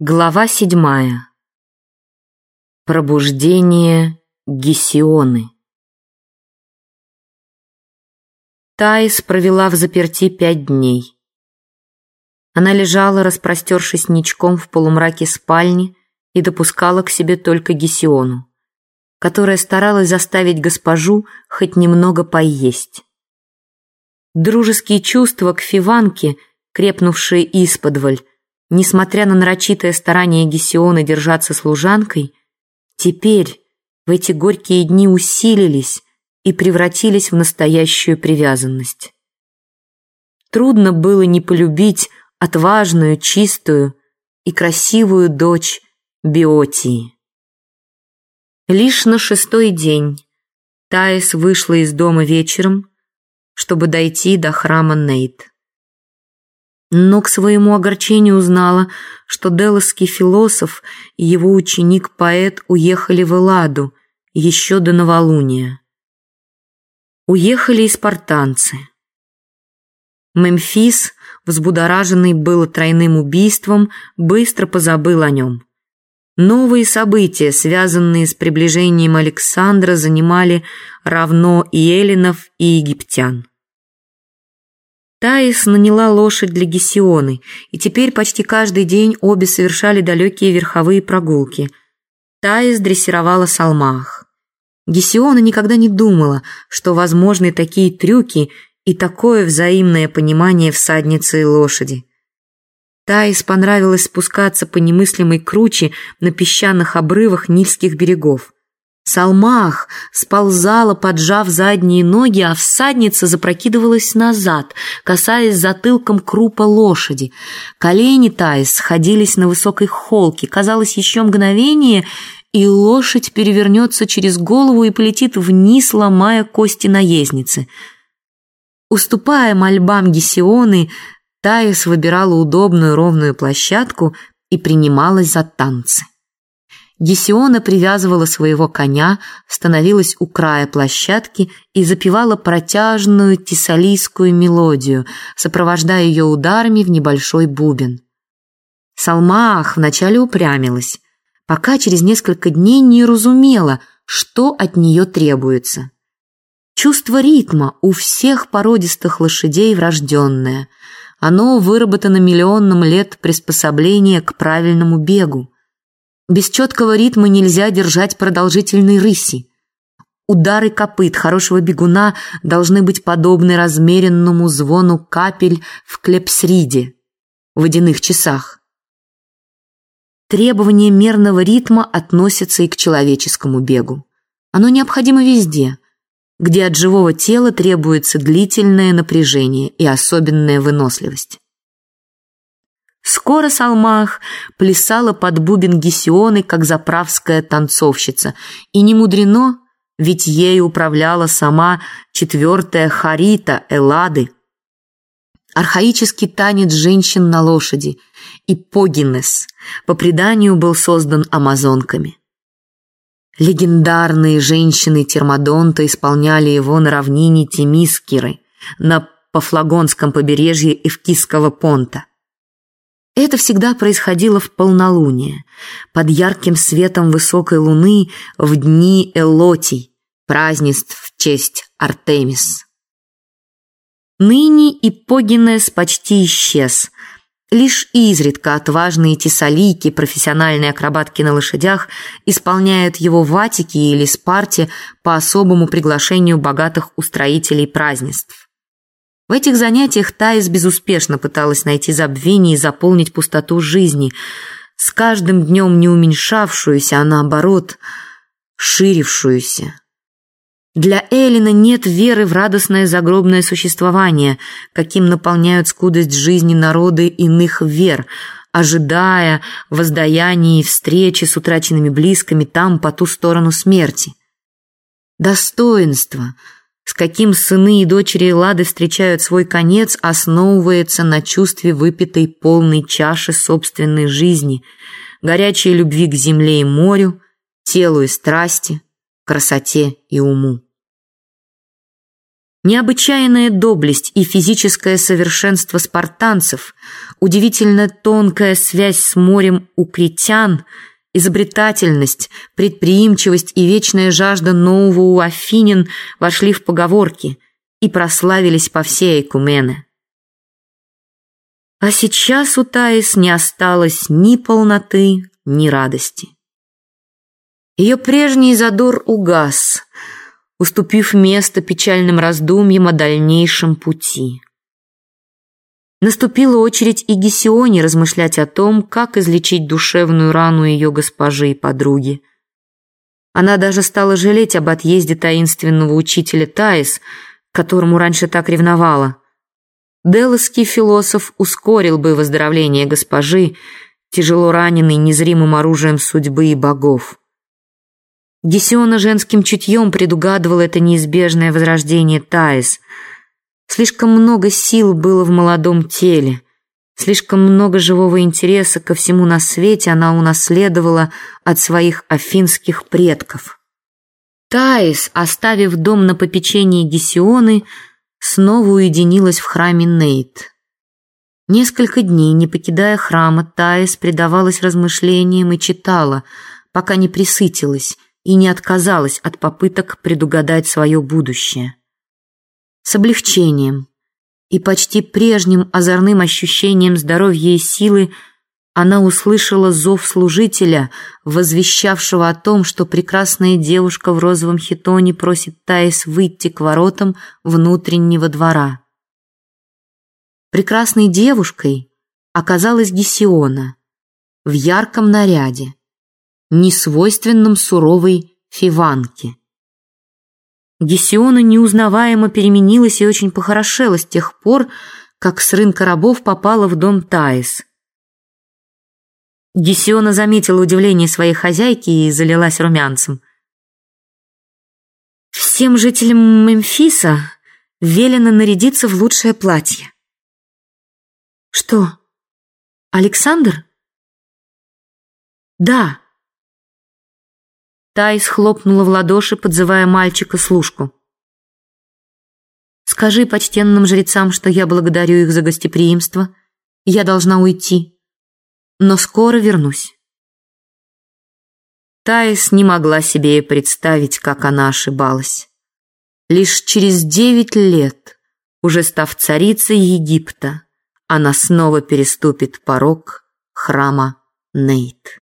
Глава седьмая. Пробуждение Гесионы. Таис провела в заперти пять дней. Она лежала, распростершись ничком в полумраке спальни и допускала к себе только Гесиону, которая старалась заставить госпожу хоть немного поесть. Дружеские чувства к Фиванке, крепнувшие исподволь, несмотря на нарочитое старание Гесиона держаться служанкой, теперь в эти горькие дни усилились и превратились в настоящую привязанность. Трудно было не полюбить отважную, чистую и красивую дочь Биотии. Лишь на шестой день Таис вышла из дома вечером, чтобы дойти до храма Нейт но к своему огорчению узнала, что делосский философ и его ученик-поэт уехали в Элладу еще до новолуния. Уехали и спартанцы. Мемфис, взбудораженный было тройным убийством, быстро позабыл о нем. Новые события, связанные с приближением Александра, занимали равно и эллинов, и египтян. Таис наняла лошадь для Гесионы, и теперь почти каждый день обе совершали далекие верховые прогулки. Таис дрессировала салмах. Гесиона никогда не думала, что возможны такие трюки и такое взаимное понимание всадницы и лошади. Таис понравилось спускаться по немыслимой круче на песчаных обрывах Нильских берегов. Салмах сползала, поджав задние ноги, а всадница запрокидывалась назад, касаясь затылком крупа лошади. Колени Таис сходились на высокой холке. Казалось, еще мгновение, и лошадь перевернется через голову и полетит вниз, ломая кости наездницы. Уступая мольбам Гесионы, Таис выбирала удобную ровную площадку и принималась за танцы. Гесиона привязывала своего коня, становилась у края площадки и запевала протяжную тессалийскую мелодию, сопровождая ее ударами в небольшой бубен. Салмаах вначале упрямилась, пока через несколько дней не разумела, что от нее требуется. Чувство ритма у всех породистых лошадей врожденное. Оно выработано миллионным лет приспособления к правильному бегу. Без четкого ритма нельзя держать продолжительной рыси. Удары копыт хорошего бегуна должны быть подобны размеренному звону капель в клепсриде, водяных часах. Требование мерного ритма относятся и к человеческому бегу. Оно необходимо везде, где от живого тела требуется длительное напряжение и особенная выносливость. Скоро Салмах плясала под бубен Гесионы, как заправская танцовщица. И не мудрено, ведь ею управляла сама четвертая Харита Эллады. Архаический танец женщин на лошади и погинес по преданию был создан амазонками. Легендарные женщины Термодонта исполняли его на равнине Темискиры, на Пафлагонском побережье Эвкисского понта. Это всегда происходило в полнолуние, под ярким светом высокой луны в дни Элотий, празднеств в честь Артемис. Ныне Ипогенес почти исчез. Лишь изредка отважные тессалийки, профессиональные акробатки на лошадях, исполняют его в Атике или Спарте по особому приглашению богатых устроителей празднеств. В этих занятиях Таис безуспешно пыталась найти забвение и заполнить пустоту жизни, с каждым днем не уменьшавшуюся, а наоборот, ширившуюся. Для Эллина нет веры в радостное загробное существование, каким наполняют скудость жизни народы иных вер, ожидая воздаяния и встречи с утраченными близкими там, по ту сторону смерти. Достоинство — с каким сыны и дочери Лады встречают свой конец, основывается на чувстве выпитой полной чаши собственной жизни, горячей любви к земле и морю, телу и страсти, красоте и уму. Необычайная доблесть и физическое совершенство спартанцев, удивительно тонкая связь с морем у критян, изобретательность, предприимчивость и вечная жажда нового у афинин вошли в поговорки и прославились по всей Экумене. А сейчас у Таис не осталось ни полноты, ни радости. Ее прежний задор угас – уступив место печальным раздумьям о дальнейшем пути. Наступила очередь и Гесионе размышлять о том, как излечить душевную рану ее госпожи и подруги. Она даже стала жалеть об отъезде таинственного учителя Таис, которому раньше так ревновала. Делосский философ ускорил бы выздоровление госпожи, тяжело раненый незримым оружием судьбы и богов. Гесиона женским чутьем предугадывала это неизбежное возрождение Таис. Слишком много сил было в молодом теле. Слишком много живого интереса ко всему на свете она унаследовала от своих афинских предков. Таис, оставив дом на попечении Гесионы, снова уединилась в храме Нейт. Несколько дней, не покидая храма, Таис предавалась размышлениям и читала, пока не присытилась, и не отказалась от попыток предугадать свое будущее. С облегчением и почти прежним озорным ощущением здоровья и силы она услышала зов служителя, возвещавшего о том, что прекрасная девушка в розовом хитоне просит Таис выйти к воротам внутреннего двора. Прекрасной девушкой оказалась Гесиона в ярком наряде несвойственном суровой фиванке. Гесиона неузнаваемо переменилась и очень похорошела с тех пор, как с рынка рабов попала в дом Таис. Гесиона заметила удивление своей хозяйки и залилась румянцем. «Всем жителям Мемфиса велено нарядиться в лучшее платье». «Что, Александр?» «Да». Тайс хлопнула в ладоши, подзывая мальчика-служку. «Скажи почтенным жрецам, что я благодарю их за гостеприимство. Я должна уйти, но скоро вернусь». Таис не могла себе и представить, как она ошибалась. Лишь через девять лет, уже став царицей Египта, она снова переступит порог храма Нейт.